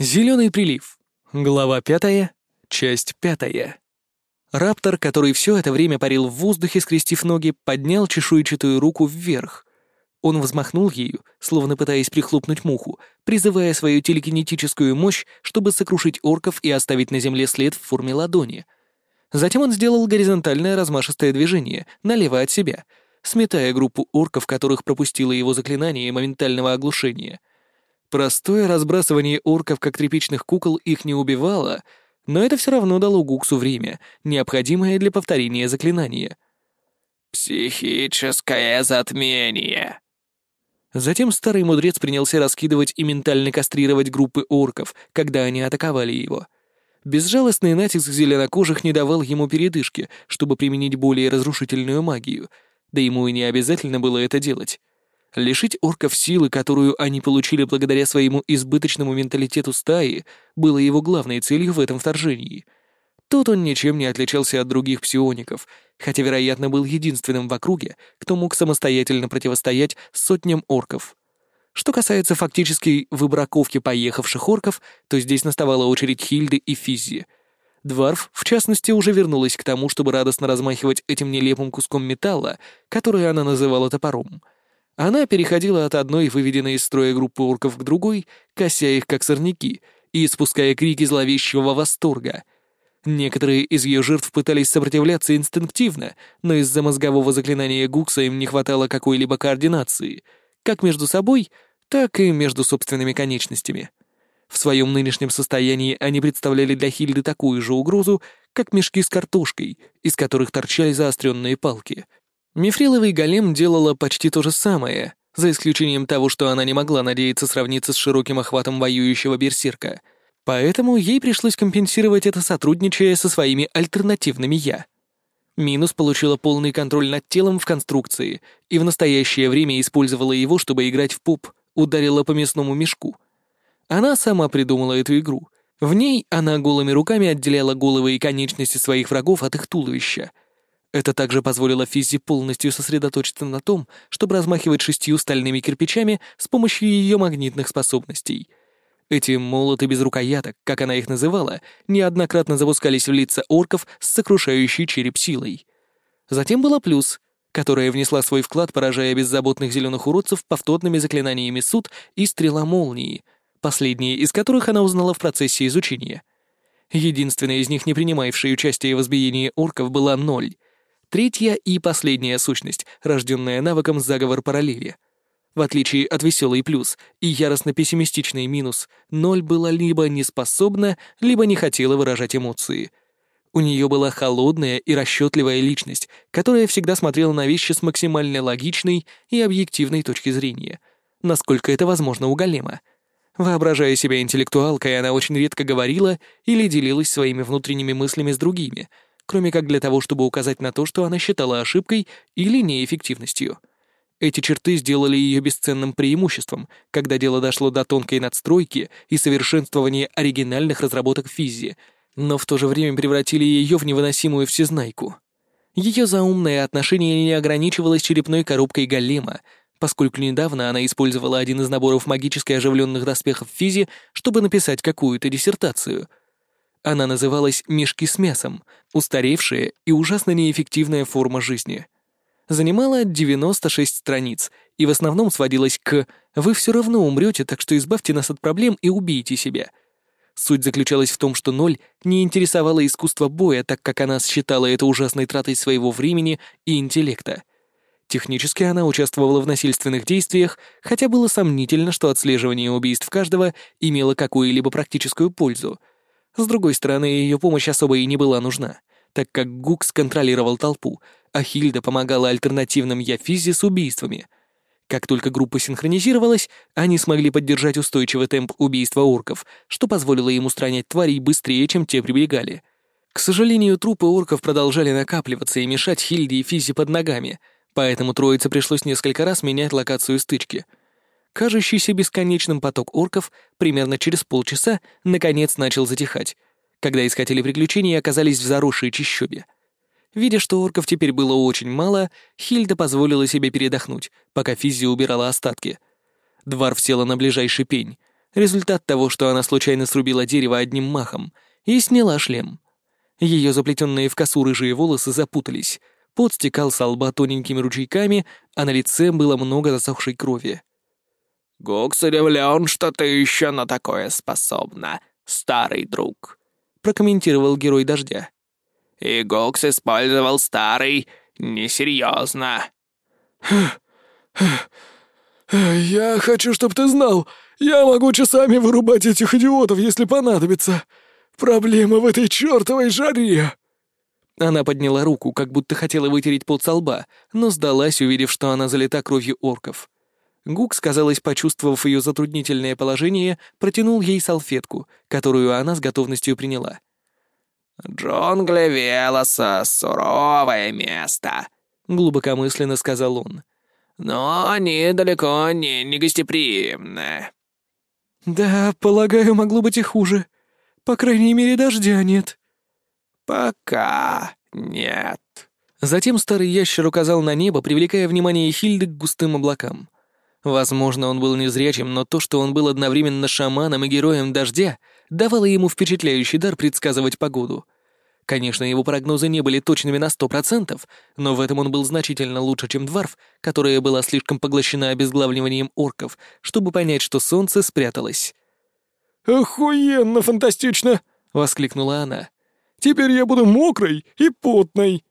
Зеленый прилив. Глава пятая. Часть пятая. Раптор, который все это время парил в воздухе, скрестив ноги, поднял чешуйчатую руку вверх. Он взмахнул ею, словно пытаясь прихлопнуть муху, призывая свою телекинетическую мощь, чтобы сокрушить орков и оставить на земле след в форме ладони. Затем он сделал горизонтальное размашистое движение, налево от себя, сметая группу орков, которых пропустило его заклинание моментального оглушения. Простое разбрасывание орков, как тряпичных кукол, их не убивало, но это все равно дало Гуксу время, необходимое для повторения заклинания. «Психическое затмение», Затем старый мудрец принялся раскидывать и ментально кастрировать группы орков, когда они атаковали его. Безжалостный натиск зеленокожих не давал ему передышки, чтобы применить более разрушительную магию, да ему и не обязательно было это делать. Лишить орков силы, которую они получили благодаря своему избыточному менталитету стаи, было его главной целью в этом вторжении. Тут он ничем не отличался от других псиоников, хотя, вероятно, был единственным в округе, кто мог самостоятельно противостоять сотням орков. Что касается фактической выбраковки поехавших орков, то здесь наставала очередь Хильды и Физзи. Дварф, в частности, уже вернулась к тому, чтобы радостно размахивать этим нелепым куском металла, который она называла топором — она переходила от одной выведенной из строя группы орков к другой, кося их как сорняки и испуская крики зловещего восторга. Некоторые из ее жертв пытались сопротивляться инстинктивно, но из-за мозгового заклинания Гукса им не хватало какой-либо координации, как между собой, так и между собственными конечностями. В своем нынешнем состоянии они представляли для Хильды такую же угрозу, как мешки с картошкой, из которых торчали заостренные палки — Мифриловый голем делала почти то же самое, за исключением того, что она не могла надеяться сравниться с широким охватом воюющего берсерка, поэтому ей пришлось компенсировать это, сотрудничая со своими альтернативными «я». Минус получила полный контроль над телом в конструкции и в настоящее время использовала его, чтобы играть в пуп, ударила по мясному мешку. Она сама придумала эту игру. В ней она голыми руками отделяла головы и конечности своих врагов от их туловища — это также позволило Физзи полностью сосредоточиться на том, чтобы размахивать шестью стальными кирпичами с помощью ее магнитных способностей. Эти молоты без рукояток, как она их называла, неоднократно запускались в лица орков с сокрушающей череп силой. Затем была плюс, которая внесла свой вклад, поражая беззаботных зеленых уродцев повторными заклинаниями суд и стрела молнии, последние из которых она узнала в процессе изучения. Единственная из них, не принимавшая участие в избиении орков, была ноль — Третья и последняя сущность, рожденная навыком заговор параллели. В отличие от веселый плюс и яростно пессимистичный минус, ноль была либо не способна, либо не хотела выражать эмоции. У нее была холодная и расчетливая личность, которая всегда смотрела на вещи с максимально логичной и объективной точки зрения, насколько это возможно у голема. Воображая себя интеллектуалкой, она очень редко говорила или делилась своими внутренними мыслями с другими — кроме как для того, чтобы указать на то, что она считала ошибкой или неэффективностью. Эти черты сделали ее бесценным преимуществом, когда дело дошло до тонкой надстройки и совершенствования оригинальных разработок физи, но в то же время превратили ее в невыносимую всезнайку. Ее заумное отношение не ограничивалось черепной коробкой голема, поскольку недавно она использовала один из наборов магически оживленных доспехов физи, чтобы написать какую-то диссертацию — она называлась «мешки с мясом», устаревшая и ужасно неэффективная форма жизни. Занимала 96 страниц и в основном сводилась к «Вы все равно умрете, так что избавьте нас от проблем и убейте себя». Суть заключалась в том, что Ноль не интересовала искусство боя, так как она считала это ужасной тратой своего времени и интеллекта. Технически она участвовала в насильственных действиях, хотя было сомнительно, что отслеживание убийств каждого имело какую-либо практическую пользу — с другой стороны, ее помощь особо и не была нужна, так как Гукс контролировал толпу, а Хильда помогала альтернативным Яфизе с убийствами. Как только группа синхронизировалась, они смогли поддержать устойчивый темп убийства орков, что позволило им устранять тварей быстрее, чем те прибегали. К сожалению, трупы орков продолжали накапливаться и мешать Хильде и Физе под ногами, поэтому троице пришлось несколько раз менять локацию стычки — Кажущийся бесконечным поток орков примерно через полчаса наконец начал затихать, когда искатели приключений оказались в заросшей чащобе. Видя, что орков теперь было очень мало, Хильда позволила себе передохнуть, пока Физзи убирала остатки. Дварф села на ближайший пень. Результат того, что она случайно срубила дерево одним махом и сняла шлем. Ее заплетенные в косу рыжие волосы запутались, пот стекал со лба тоненькими ручейками, а на лице было много засохшей крови. «Гукс удивлен, что ты еще на такое способна, старый друг», — прокомментировал герой дождя. «И Гукс использовал старый несерьезно». «Я хочу, чтобы ты знал, я могу часами вырубать этих идиотов, если понадобится. Проблема в этой чертовой жаре!» Она подняла руку, как будто хотела вытереть пот со лба, но сдалась, увидев, что она залита кровью орков. Гук, сказалось, почувствовав ее затруднительное положение, протянул ей салфетку, которую она с готовностью приняла. «Джунгли Велоса — суровое место», — глубокомысленно сказал он. «Но они далеко не негостеприимны». «Да, полагаю, могло быть и хуже. По крайней мере, дождя нет». «Пока нет». Затем старый ящер указал на небо, привлекая внимание Хильды к густым облакам. Возможно, он был незрячим, но то, что он был одновременно шаманом и героем дождя, давало ему впечатляющий дар предсказывать погоду — Конечно, его прогнозы не были точными на сто процентов, но в этом он был значительно лучше, чем Дварф, которая была слишком поглощена обезглавливанием орков, чтобы понять, что солнце спряталось. «Охуенно фантастично!» — воскликнула она. «Теперь я буду мокрой и потной!»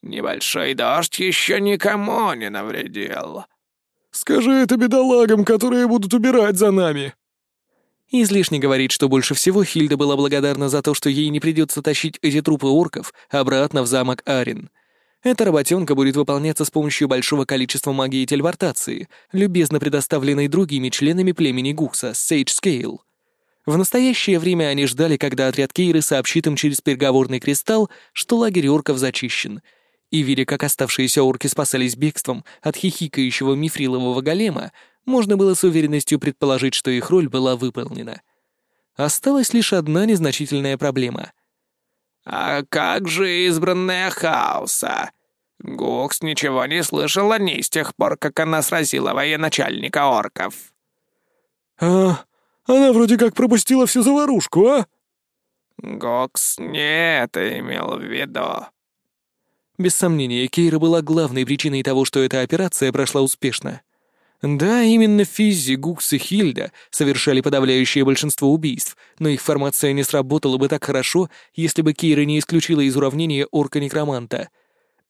«Небольшой дождь еще никому не навредил». «Скажи это бедолагам, которые будут убирать за нами!» Излишне говорить, что больше всего Хильда была благодарна за то, что ей не придется тащить эти трупы орков обратно в замок Арин. Эта работенка будет выполняться с помощью большого количества магии телепортации, любезно предоставленной другими членами племени Гукса, Сейдж Скейл. В настоящее время они ждали, когда отряд Кейры сообщит им через переговорный кристалл, что лагерь орков зачищен, и, видя, как оставшиеся орки спасались бегством от хихикающего мифрилового голема, можно было с уверенностью предположить, что их роль была выполнена. Осталась лишь одна незначительная проблема. «А как же избранная хаоса? Гукс ничего не слышал о ней с тех пор, как она сразила военачальника орков». «А, она вроде как пропустила всю заварушку, а?» «Гокс не это имел в виду». Без сомнения, Кейра была главной причиной того, что эта операция прошла успешно. Да, именно Физзи, Гукс и Хильда совершали подавляющее большинство убийств, но их формация не сработала бы так хорошо, если бы Кейра не исключила из уравнения орка-некроманта.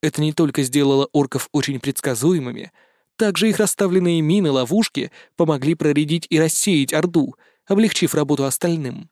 Это не только сделало орков очень предсказуемыми, также их расставленные мины, ловушки помогли проредить и рассеять Орду, облегчив работу остальным.